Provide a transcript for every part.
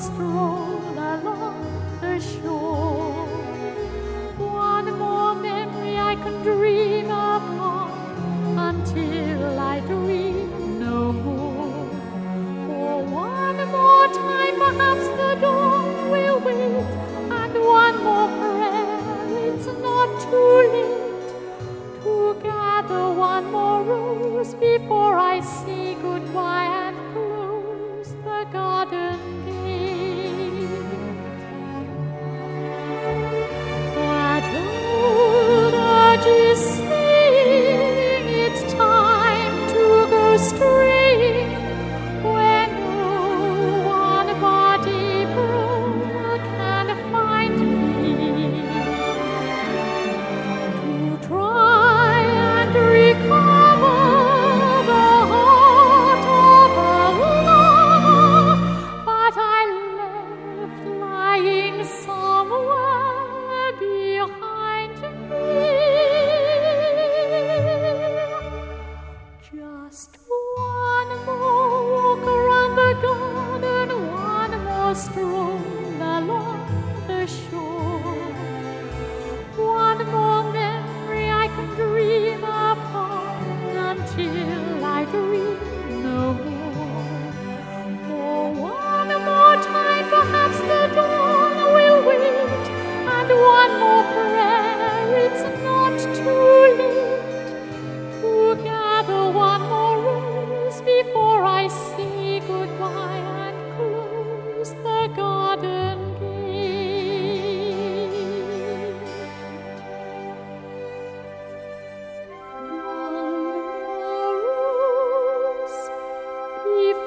strong.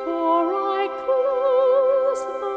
for I close my